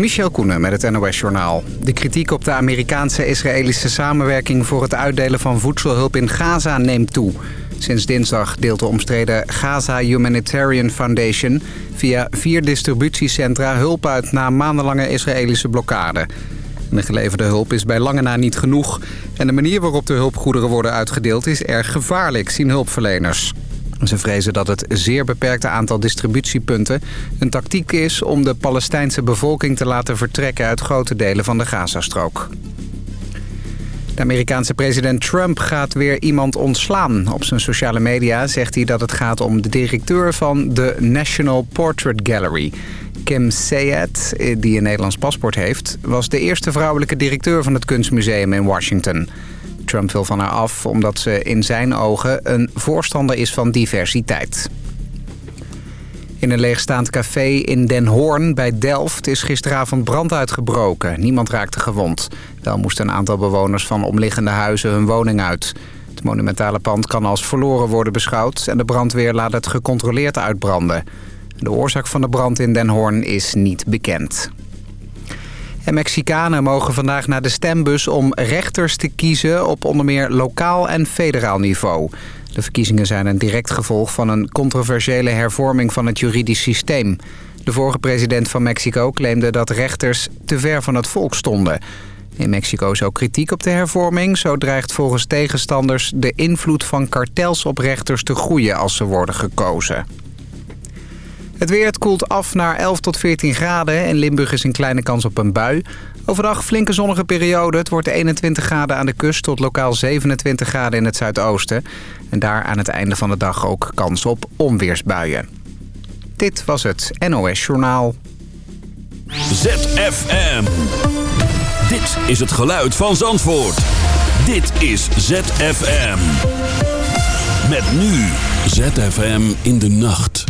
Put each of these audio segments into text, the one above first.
Michel Koenen met het NOS-journaal. De kritiek op de Amerikaanse-Israëlische samenwerking... voor het uitdelen van voedselhulp in Gaza neemt toe. Sinds dinsdag deelt de omstreden Gaza Humanitarian Foundation... via vier distributiecentra hulp uit na maandenlange Israëlische blokkade. De geleverde hulp is bij lange na niet genoeg... en de manier waarop de hulpgoederen worden uitgedeeld is erg gevaarlijk, zien hulpverleners. Ze vrezen dat het zeer beperkte aantal distributiepunten een tactiek is om de Palestijnse bevolking te laten vertrekken uit grote delen van de Gazastrook. De Amerikaanse president Trump gaat weer iemand ontslaan. Op zijn sociale media zegt hij dat het gaat om de directeur van de National Portrait Gallery. Kim Sayed, die een Nederlands paspoort heeft, was de eerste vrouwelijke directeur van het kunstmuseum in Washington. Trump wil van haar af omdat ze in zijn ogen een voorstander is van diversiteit. In een leegstaand café in Den Hoorn bij Delft is gisteravond brand uitgebroken. Niemand raakte gewond. Wel moesten een aantal bewoners van omliggende huizen hun woning uit. Het monumentale pand kan als verloren worden beschouwd... en de brandweer laat het gecontroleerd uitbranden. De oorzaak van de brand in Den Hoorn is niet bekend. En Mexicanen mogen vandaag naar de stembus om rechters te kiezen op onder meer lokaal en federaal niveau. De verkiezingen zijn een direct gevolg van een controversiële hervorming van het juridisch systeem. De vorige president van Mexico claimde dat rechters te ver van het volk stonden. In Mexico is ook kritiek op de hervorming. Zo dreigt volgens tegenstanders de invloed van kartels op rechters te groeien als ze worden gekozen. Het weer koelt af naar 11 tot 14 graden. En Limburg is een kleine kans op een bui. Overdag flinke zonnige periode. Het wordt 21 graden aan de kust tot lokaal 27 graden in het zuidoosten. En daar aan het einde van de dag ook kans op onweersbuien. Dit was het NOS Journaal. ZFM. Dit is het geluid van Zandvoort. Dit is ZFM. Met nu ZFM in de nacht.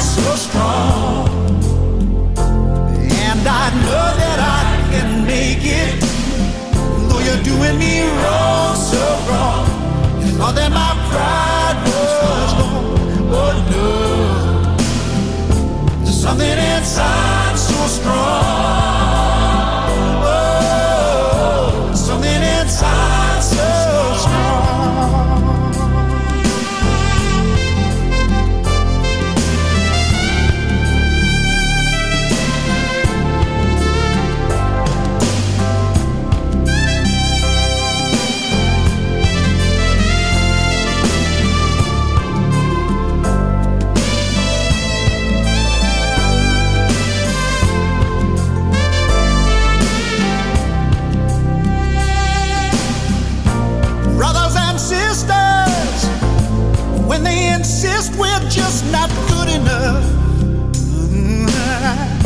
so strong. And I know that I can make it, you doing me wrong, so wrong. Thought that my pride was oh, no. There's something inside so strong. We're just not good enough. When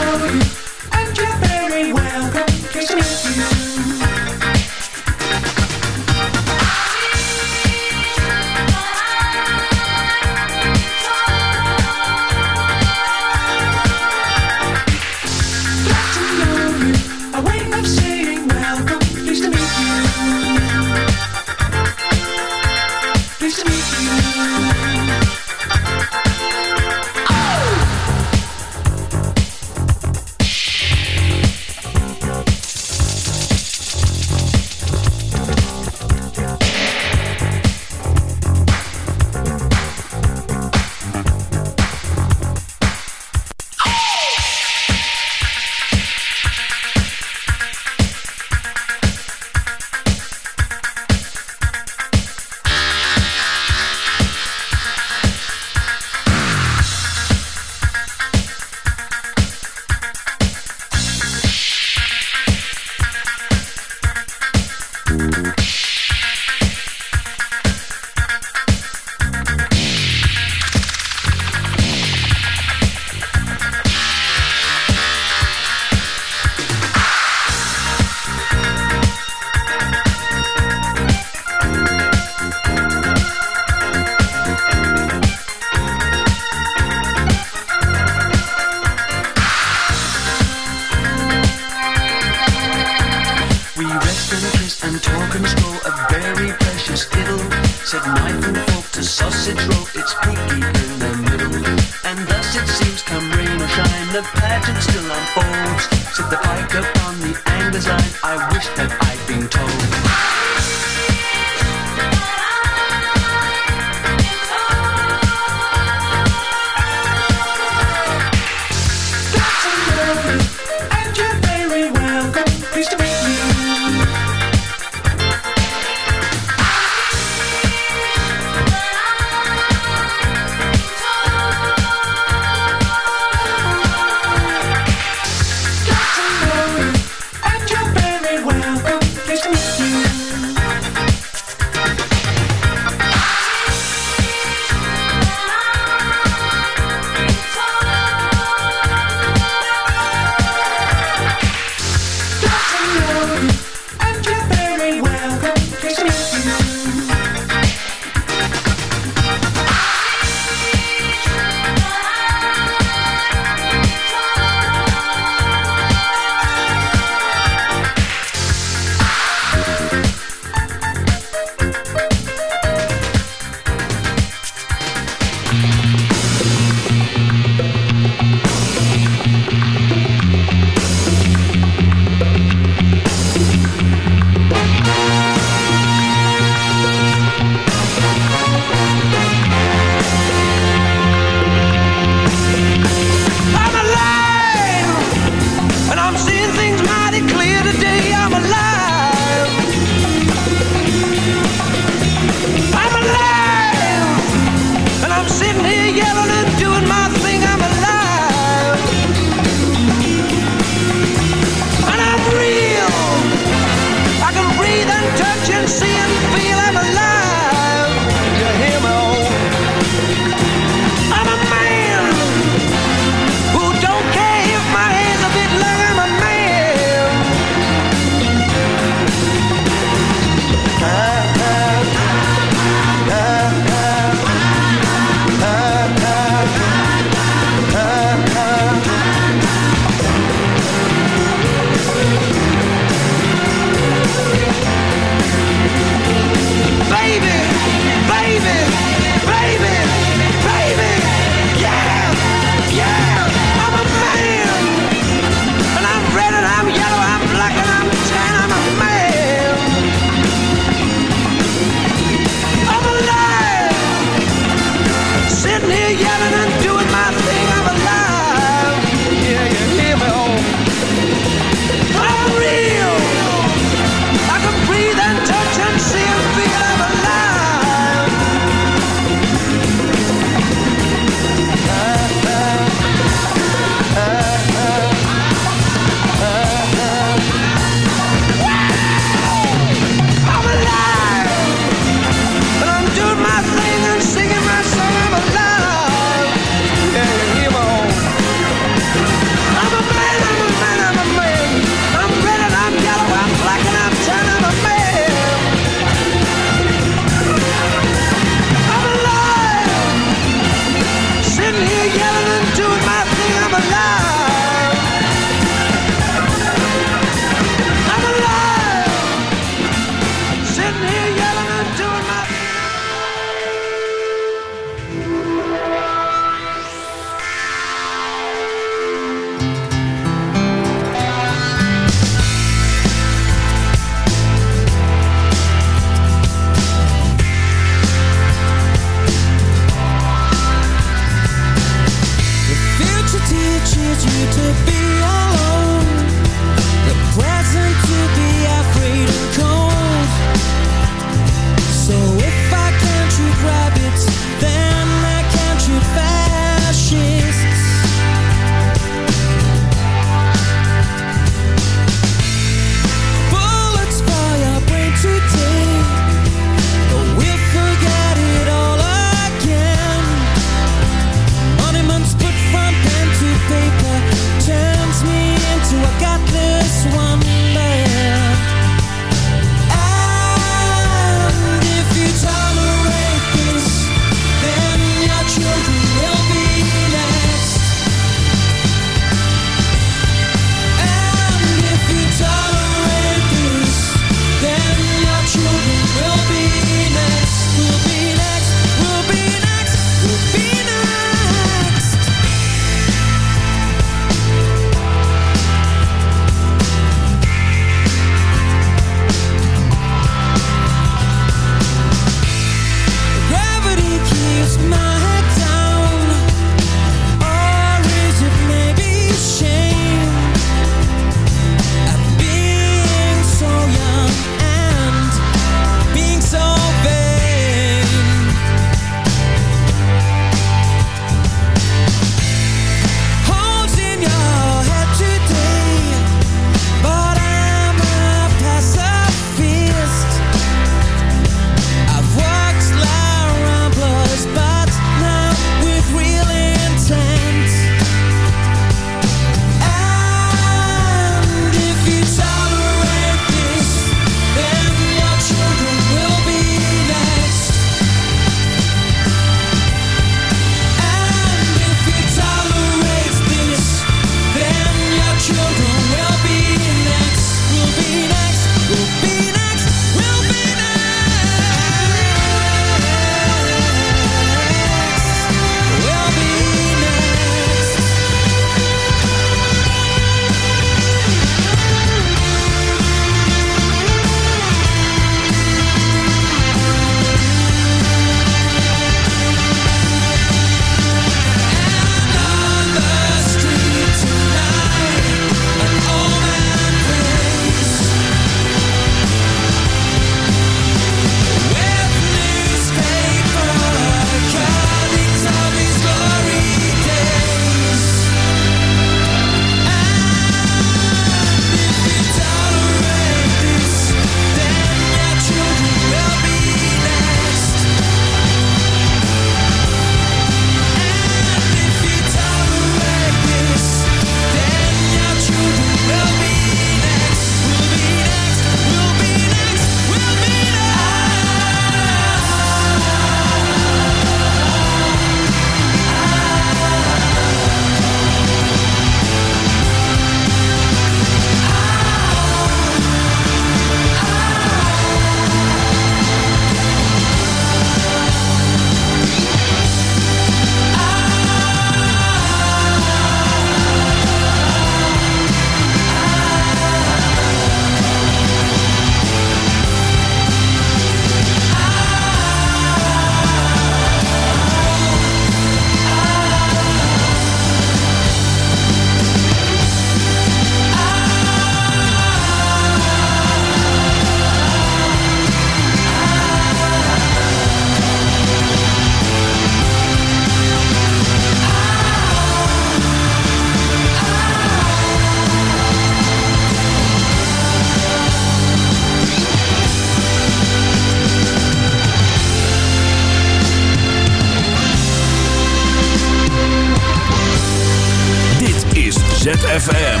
ZFM.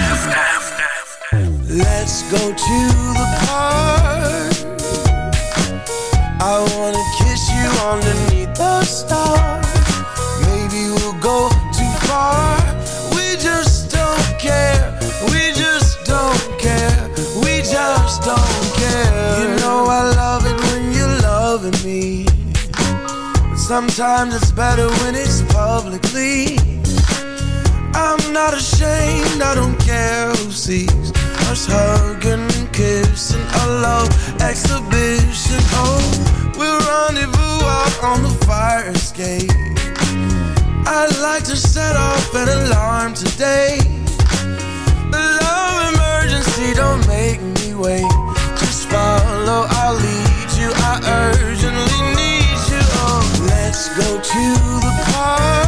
Let's go to the park. I wanna kiss you underneath the stars. Maybe we'll go too far. We just don't care. We just don't care. We just don't care. You know I love it when you're loving me. But sometimes it's better when it's publicly. I'm not ashamed, I don't care who sees us hugging and kissing a love exhibition. Oh, we'll rendezvous out on the fire escape. I'd like to set off an alarm today. The love emergency, don't make me wait. Just follow, I'll lead you. I urgently need you. Oh, let's go to the park.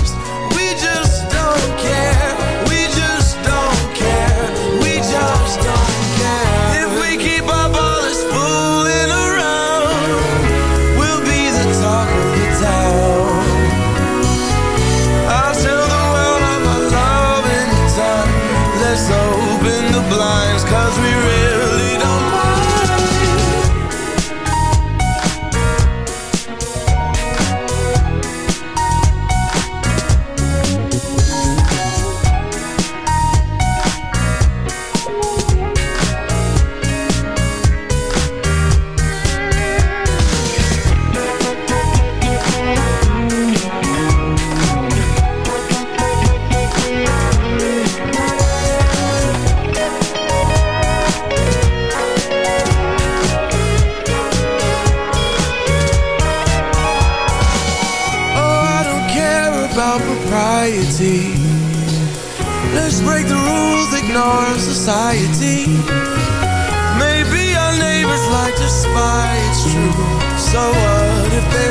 True. So what if they